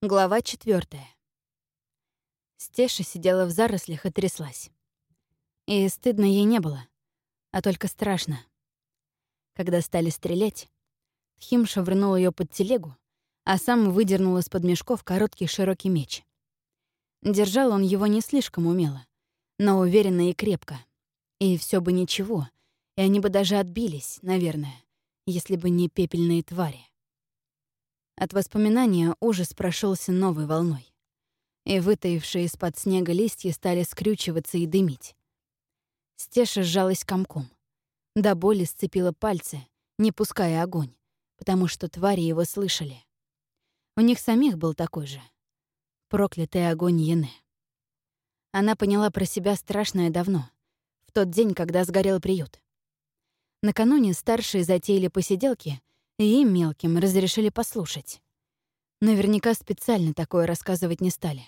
Глава четвертая. Стеша сидела в зарослях и тряслась. И стыдно ей не было, а только страшно. Когда стали стрелять, Тхим швырнул ее под телегу, а сам выдернул из-под мешков короткий широкий меч. Держал он его не слишком умело, но уверенно и крепко. И все бы ничего, и они бы даже отбились, наверное, если бы не пепельные твари. От воспоминания ужас прошелся новой волной. И вытаившие из-под снега листья стали скрючиваться и дымить. Стеша сжалась комком. До боли сцепила пальцы, не пуская огонь, потому что твари его слышали. У них самих был такой же. Проклятый огонь Йене. Она поняла про себя страшное давно, в тот день, когда сгорел приют. Накануне старшие затеяли посиделки — и им мелким разрешили послушать. Наверняка специально такое рассказывать не стали.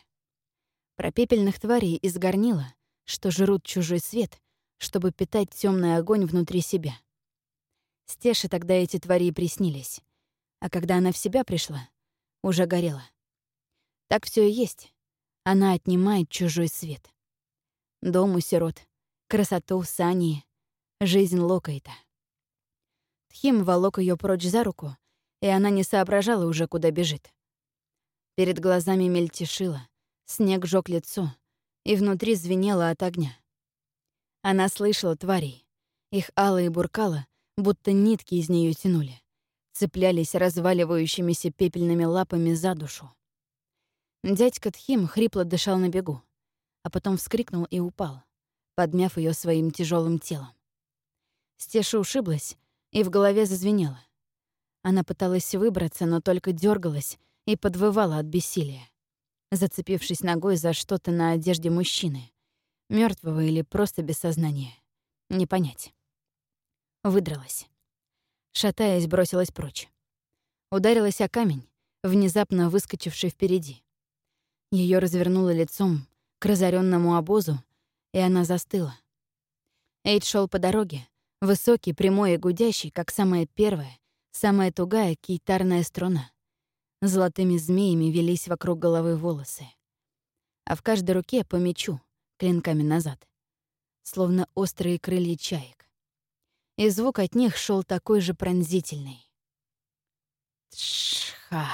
Про пепельных тварей из горнила, что жрут чужой свет, чтобы питать темный огонь внутри себя. Стеше тогда эти твари и приснились. А когда она в себя пришла, уже горела. Так все и есть. Она отнимает чужой свет. Дом у сирот, красоту Сани, жизнь Локайта. Тхим волок ее прочь за руку, и она не соображала уже, куда бежит. Перед глазами мельтешило, снег жёг лицо, и внутри звенело от огня. Она слышала тварей. Их алые буркала, будто нитки из нее тянули. Цеплялись разваливающимися пепельными лапами за душу. Дядька Тхим хрипло дышал на бегу, а потом вскрикнул и упал, подмяв ее своим тяжелым телом. Стеша ушиблась, и в голове зазвенело. Она пыталась выбраться, но только дергалась и подвывала от бессилия, зацепившись ногой за что-то на одежде мужчины, мертвого или просто без сознания. Не понять. Выдралась. Шатаясь, бросилась прочь. Ударилась о камень, внезапно выскочивший впереди. Ее развернуло лицом к разоренному обозу, и она застыла. Эйд шел по дороге, Высокий, прямой и гудящий, как самая первая, самая тугая кейтарная струна. Золотыми змеями велись вокруг головы волосы. А в каждой руке по мечу, клинками назад. Словно острые крылья чаек. И звук от них шел такой же пронзительный. Тшха.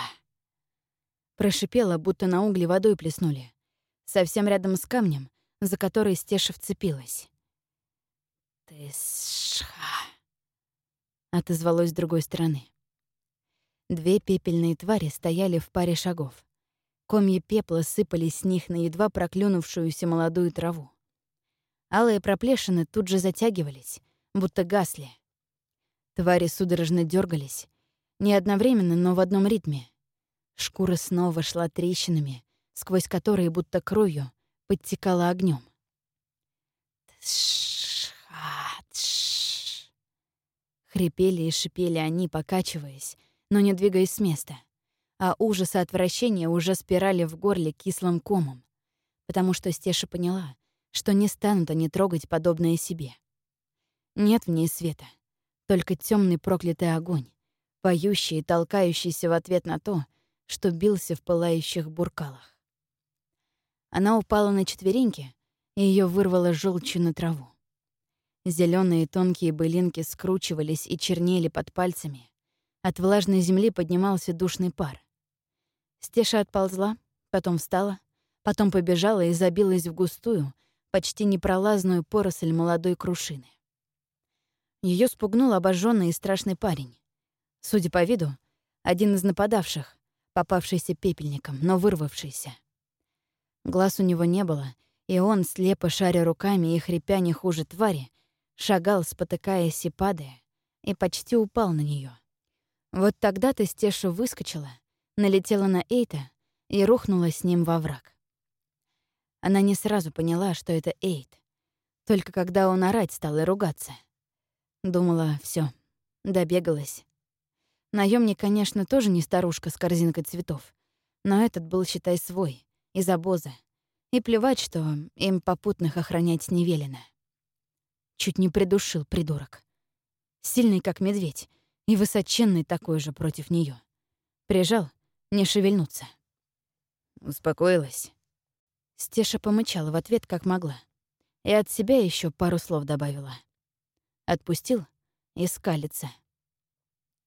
Прошипела, будто на угли водой плеснули. Совсем рядом с камнем, за который Стеша вцепилась. «Ты шха!» — отозвалось с другой стороны. Две пепельные твари стояли в паре шагов. Комья пепла сыпались с них на едва проклюнувшуюся молодую траву. Алые проплешины тут же затягивались, будто гасли. Твари судорожно дергались, не одновременно, но в одном ритме. Шкура снова шла трещинами, сквозь которые будто кровью подтекала огнем. Тш Хрипели и шипели они, покачиваясь, но не двигаясь с места. А ужас и отвращение уже спирали в горле кислым комом, потому что Стеша поняла, что не станут они трогать подобное себе. Нет в ней света, только темный проклятый огонь, поющий и толкающийся в ответ на то, что бился в пылающих буркалах. Она упала на четвереньки, и ее вырвало желчью на траву. Зеленые тонкие былинки скручивались и чернели под пальцами. От влажной земли поднимался душный пар. Стеша отползла, потом встала, потом побежала и забилась в густую, почти непролазную поросль молодой крушины. Ее спугнул обожженный и страшный парень. Судя по виду, один из нападавших, попавшийся пепельником, но вырвавшийся. Глаз у него не было, и он, слепо шаря руками и хрипя не хуже твари, шагал, спотыкаясь и падая, и почти упал на нее. Вот тогда-то Стеша выскочила, налетела на Эйта и рухнула с ним во враг. Она не сразу поняла, что это Эйт, только когда он орать стал и ругаться. Думала, все, добегалась. Наемник, конечно, тоже не старушка с корзинкой цветов, но этот был, считай, свой, из обоза. И плевать, что им попутных охранять не велено. Чуть не придушил придурок. Сильный, как медведь, и высоченный такой же против нее. Прижал, не шевельнуться. Успокоилась. Стеша помычала в ответ, как могла. И от себя еще пару слов добавила. Отпустил и скалится.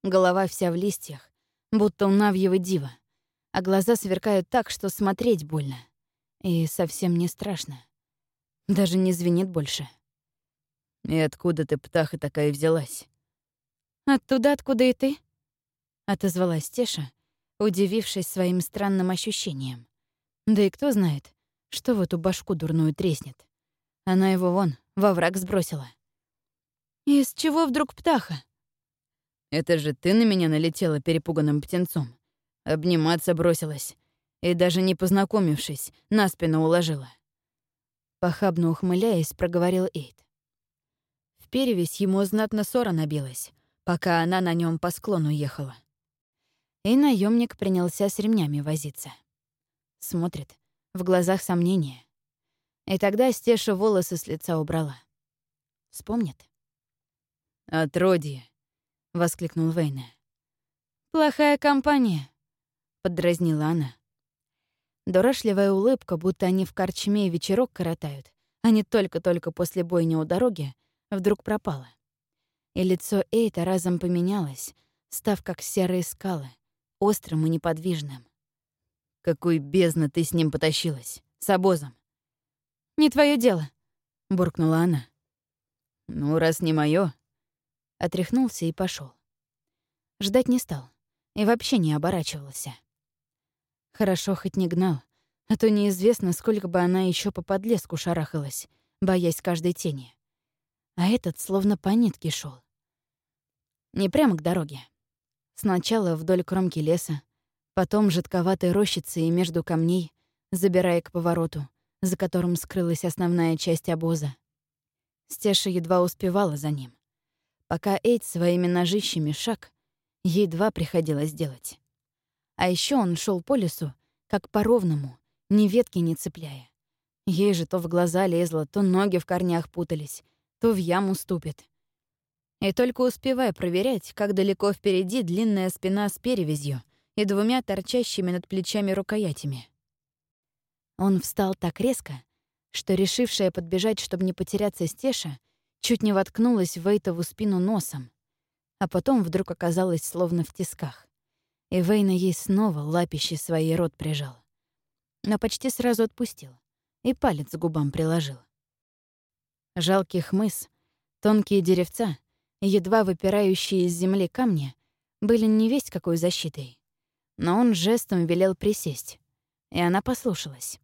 Голова вся в листьях, будто у Навьего дива, а глаза сверкают так, что смотреть больно. И совсем не страшно. Даже не звенит больше. «И откуда ты, птаха, такая взялась?» «Оттуда, откуда и ты?» — отозвалась Теша, удивившись своим странным ощущением. Да и кто знает, что в эту башку дурную треснет. Она его вон, во враг сбросила. «Из чего вдруг птаха?» «Это же ты на меня налетела перепуганным птенцом. Обниматься бросилась. И даже не познакомившись, на спину уложила». Похабно ухмыляясь, проговорил Эйд. Перевесь ему знатно ссора набилась, пока она на нем по склону ехала. И наемник принялся с ремнями возиться. Смотрит, в глазах сомнения. И тогда Стеша волосы с лица убрала. Вспомнит? «Отродье!» — воскликнул Вейна. «Плохая компания», — поддразнила она. Дурашливая улыбка, будто они в корчме вечерок коротают, а не только-только после бойни у дороги, вдруг пропала. И лицо Эйта разом поменялось, став как серые скалы, острым и неподвижным. «Какой бездна ты с ним потащилась? С обозом?» «Не твое дело», — буркнула она. «Ну, раз не мое, отряхнулся и пошел. Ждать не стал и вообще не оборачивался. Хорошо хоть не гнал, а то неизвестно, сколько бы она еще по подлеску шарахалась, боясь каждой тени. А этот словно по нитке шел. Не прямо к дороге. Сначала вдоль кромки леса, потом жидковатой рощицы и между камней, забирая к повороту, за которым скрылась основная часть обоза. Стеша едва успевала за ним. Пока Эйд своими ножищами шаг, ей два приходилось делать. А еще он шел по лесу, как по ровному, ни ветки не цепляя. Ей же то в глаза лезло, то ноги в корнях путались, то в яму ступит. И только успевая проверять, как далеко впереди длинная спина с перевязью и двумя торчащими над плечами рукоятями. Он встал так резко, что, решившая подбежать, чтобы не потеряться Стеша, чуть не воткнулась Вейтову спину носом, а потом вдруг оказалась словно в тисках и Вейна ей снова лапище своей рот прижал. Но почти сразу отпустил и палец к губам приложил. Жалкий хмыс, тонкие деревца, едва выпирающие из земли камни, были не весть какой защитой. Но он жестом велел присесть, и она послушалась.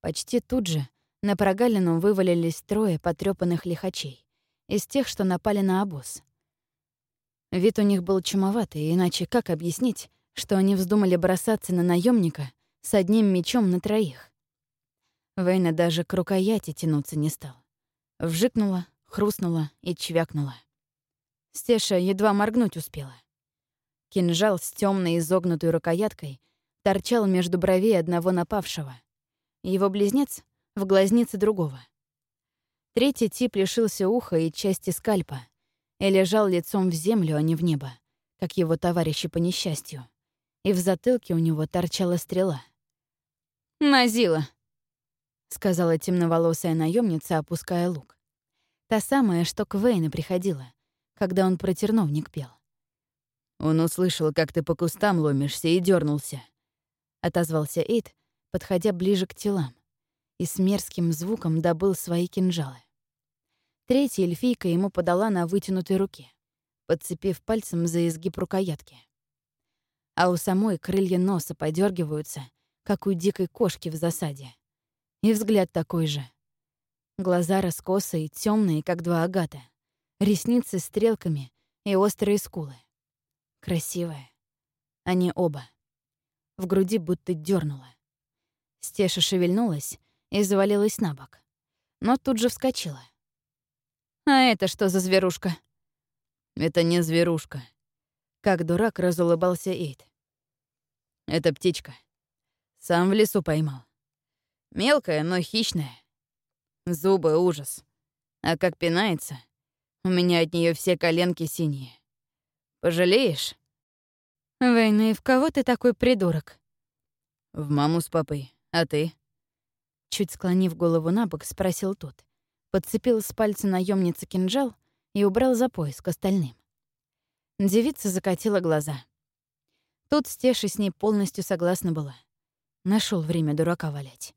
Почти тут же на прогалину вывалились трое потрёпанных лихачей, из тех, что напали на обоз — Вид у них был чумоватый, иначе как объяснить, что они вздумали бросаться на наемника с одним мечом на троих? Вейна даже к рукояти тянуться не стал. Вжикнула, хрустнула и чвякнула. Стеша едва моргнуть успела. Кинжал с темной изогнутой рукояткой торчал между бровей одного напавшего. Его близнец — в глазнице другого. Третий тип лишился уха и части скальпа, и лежал лицом в землю, а не в небо, как его товарищи по несчастью. И в затылке у него торчала стрела. «Назила», — сказала темноволосая наемница, опуская лук. Та самая, что к Вейну приходила, когда он про терновник пел. «Он услышал, как ты по кустам ломишься, и дернулся, отозвался Эйд, подходя ближе к телам, и с мерзким звуком добыл свои кинжалы. Третья эльфийка ему подала на вытянутой руке, подцепив пальцем за изгиб рукоятки. А у самой крылья носа подергиваются, как у дикой кошки в засаде. И взгляд такой же. Глаза раскосые, темные, как два агата. Ресницы стрелками и острые скулы. Красивая. Они оба. В груди будто дернула. Стеша шевельнулась и завалилась на бок. Но тут же вскочила. А это что за зверушка? Это не зверушка. Как дурак разулыбался Эйд. Это птичка. Сам в лесу поймал. Мелкая, но хищная. Зубы — ужас. А как пинается, у меня от нее все коленки синие. Пожалеешь? Войны, в кого ты такой придурок? В маму с папой. А ты? Чуть склонив голову на бок, спросил тот. Подцепил с пальца наемницы кинжал и убрал за пояс к остальным. Девица закатила глаза. Тут Стеша с ней полностью согласна была. Нашел время дурака валять.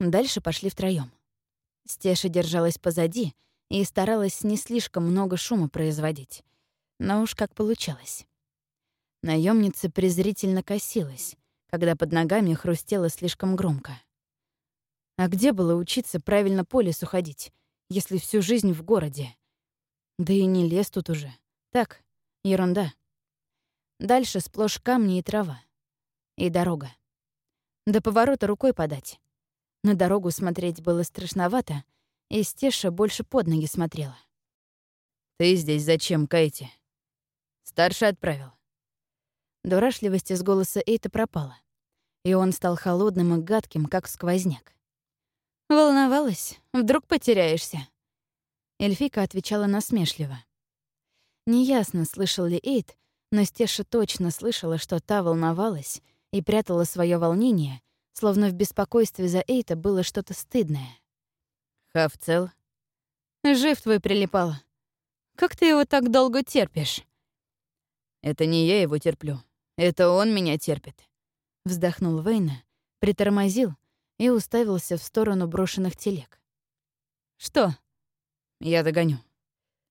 Дальше пошли втроем. Стеша держалась позади и старалась не слишком много шума производить. Но уж как получалось. Наемница презрительно косилась, когда под ногами хрустело слишком громко. А где было учиться правильно по лесу ходить, если всю жизнь в городе? Да и не лес тут уже. Так, ерунда. Дальше сплошь камни и трава. И дорога. До поворота рукой подать. На дорогу смотреть было страшновато, и Стеша больше под ноги смотрела. «Ты здесь зачем, Кайти?» «Старший отправил». Дурашливость из голоса Эйта пропала, и он стал холодным и гадким, как сквозняк. «Волновалась? Вдруг потеряешься?» Эльфика отвечала насмешливо. Неясно, слышал ли Эйт, но Стеша точно слышала, что та волновалась и прятала свое волнение, словно в беспокойстве за Эйта было что-то стыдное. «Хав цел?» «Жив твой прилипал. Как ты его так долго терпишь?» «Это не я его терплю. Это он меня терпит», — вздохнул Вейна, притормозил и уставился в сторону брошенных телег. «Что?» «Я догоню.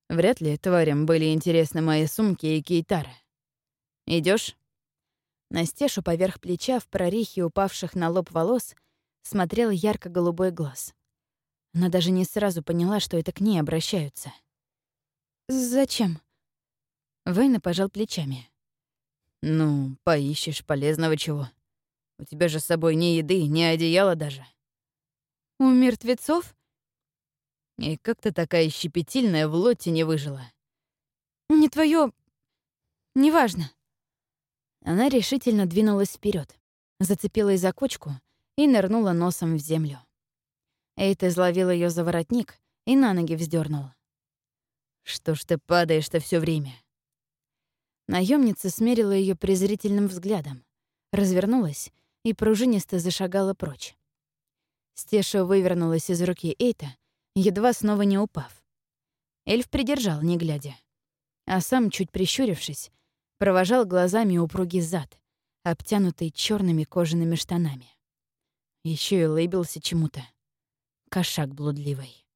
Вряд ли тварям были интересны мои сумки и кейтары. Идешь? На стешу поверх плеча в прорехе упавших на лоб волос смотрел ярко-голубой глаз. Она даже не сразу поняла, что это к ней обращаются. «Зачем?» Вейна пожал плечами. «Ну, поищешь полезного чего. У тебя же с собой ни еды, ни одеяла даже». «У мертвецов?» «И как ты такая щепетильная в лоте не выжила?» «Не твое. Неважно». Она решительно двинулась вперед, зацепилась за кочку и нырнула носом в землю. Эйт изловил ее за воротник и на ноги вздернул. «Что ж ты падаешь-то все время?» Наемница смерила ее презрительным взглядом, развернулась и пружинисто зашагала прочь. Стеша вывернулась из руки Эйта, едва снова не упав. Эльф придержал, не глядя. А сам, чуть прищурившись, провожал глазами упругий зад, обтянутый черными кожаными штанами. Еще и лыбился чему-то. Кошак блудливый.